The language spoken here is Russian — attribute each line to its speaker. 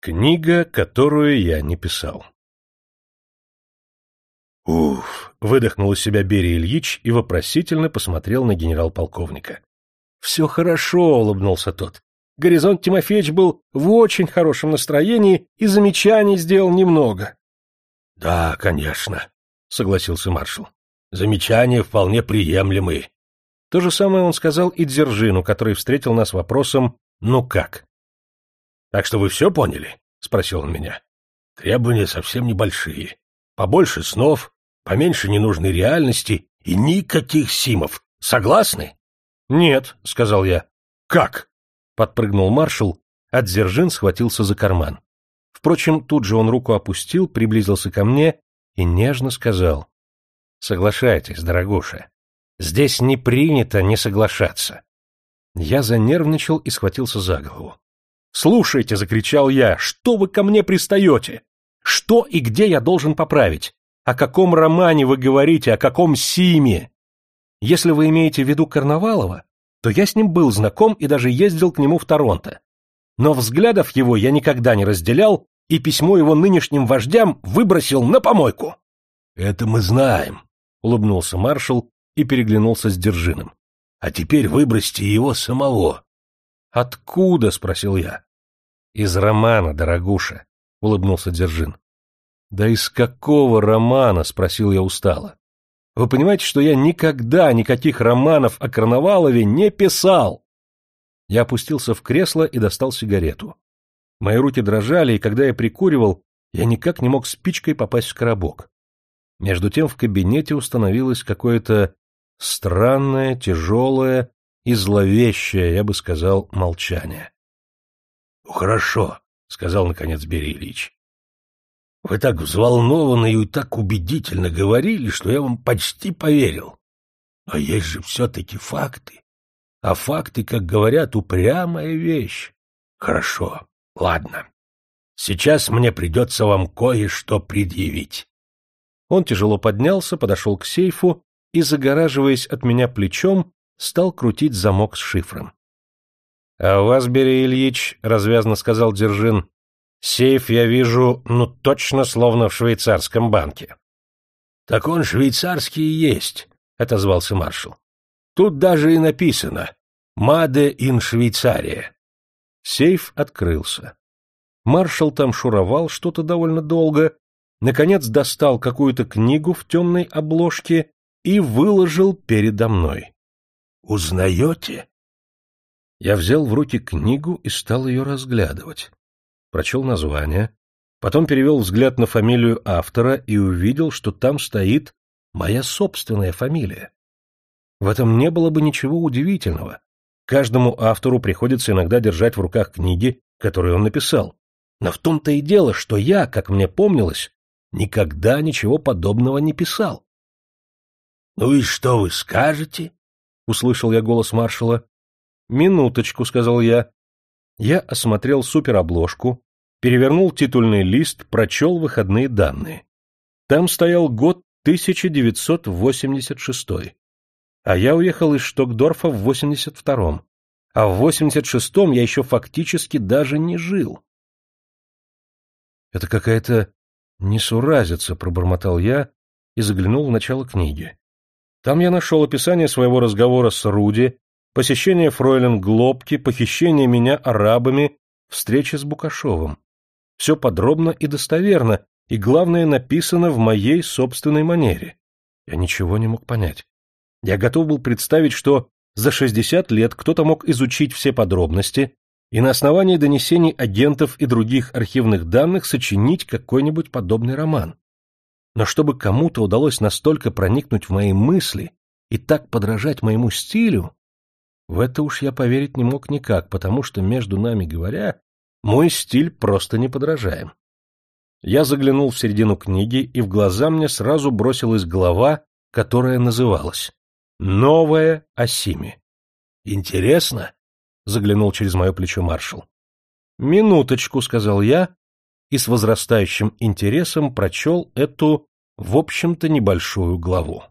Speaker 1: Книга, которую я не писал. Уф! выдохнул из себя Берия Ильич и вопросительно посмотрел на генерал-полковника. Все хорошо, улыбнулся тот. Горизонт Тимофеевич был в очень хорошем настроении и замечаний сделал немного.
Speaker 2: Да, конечно, согласился маршал. Замечания вполне приемлемые.
Speaker 1: То же самое он сказал и Дзержину, который встретил нас вопросом «Ну как?».
Speaker 2: Так что вы все поняли? — спросил он меня. — Требования совсем небольшие. Побольше снов, поменьше ненужной реальности и никаких симов. Согласны?
Speaker 1: — Нет, — сказал я.
Speaker 2: — Как?
Speaker 1: — подпрыгнул маршал, а Дзержин схватился за карман. Впрочем, тут же он руку опустил, приблизился ко мне и нежно сказал. — Соглашайтесь, дорогуша. Здесь не принято не соглашаться. Я занервничал и схватился за голову. «Слушайте!» — закричал я. «Что вы ко мне пристаете? Что и где я должен поправить? О каком романе вы говорите, о каком Симе? Если вы имеете в виду Карнавалова, то я с ним был знаком и даже ездил к нему в Торонто. Но взглядов его я никогда не разделял и письмо его нынешним вождям выбросил на помойку.
Speaker 2: — Это мы знаем, — улыбнулся маршал и переглянулся с Держиным. — А теперь выбросьте его самого.
Speaker 1: «Откуда?» — спросил я. «Из романа, дорогуша», — улыбнулся Дзержин. «Да из какого романа?» — спросил я устало. «Вы понимаете, что я никогда никаких романов о Карнавалове не писал?» Я опустился в кресло и достал сигарету. Мои руки дрожали, и когда я прикуривал, я никак не мог спичкой попасть в коробок. Между тем в кабинете установилось какое-то странное, тяжелое, и зловещее, я бы сказал, молчание.
Speaker 2: — Хорошо, — сказал наконец Берий Ильич. — Вы так взволнованно и так убедительно говорили, что я вам почти поверил. Но есть же все-таки факты. А факты, как говорят, упрямая вещь. Хорошо, ладно. Сейчас мне придется вам кое-что предъявить.
Speaker 1: Он тяжело поднялся, подошел к сейфу и, загораживаясь от меня плечом, стал крутить замок с шифром. — А у вас, Берия Ильич, — развязно сказал Держин, — сейф я вижу, ну, точно словно в швейцарском банке.
Speaker 2: — Так он швейцарский и есть, — отозвался маршал. — Тут даже и написано «Маде ин Швейцария».
Speaker 1: Сейф открылся. Маршал там шуровал что-то довольно долго, наконец достал какую-то книгу в темной обложке и выложил передо мной.
Speaker 2: Узнаете?
Speaker 1: Я взял в руки книгу и стал ее разглядывать. Прочел название, потом перевел взгляд на фамилию автора и увидел, что там стоит моя собственная фамилия. В этом не было бы ничего удивительного. Каждому автору приходится иногда держать в руках книги, которые он написал. Но в том-то и дело, что я, как мне помнилось, никогда ничего подобного не писал.
Speaker 2: — Ну и что вы скажете?
Speaker 1: Услышал я голос маршала. «Минуточку», — сказал я. Я осмотрел суперобложку, перевернул титульный лист, прочел выходные данные. Там стоял год 1986. А я уехал из Штокдорфа в 82-м. А в 86-м я еще фактически даже не жил. «Это какая-то несуразица», — пробормотал я и заглянул в начало книги. Там я нашел описание своего разговора с Руди, посещение фройлен Глобки, похищение меня арабами, встречи с Букашовым. Все подробно и достоверно, и, главное, написано в моей собственной манере. Я ничего не мог понять. Я готов был представить, что за 60 лет кто-то мог изучить все подробности и на основании донесений агентов и других архивных данных сочинить какой-нибудь подобный роман но чтобы кому-то удалось настолько проникнуть в мои мысли и так подражать моему стилю, в это уж я поверить не мог никак, потому что, между нами говоря, мой стиль просто неподражаем. Я заглянул в середину книги, и в глаза мне сразу бросилась глава, которая называлась «Новая о Симе». «Интересно?» — заглянул через мое плечо маршал. «Минуточку», — сказал я, и с возрастающим интересом прочел эту в общем-то, небольшую главу.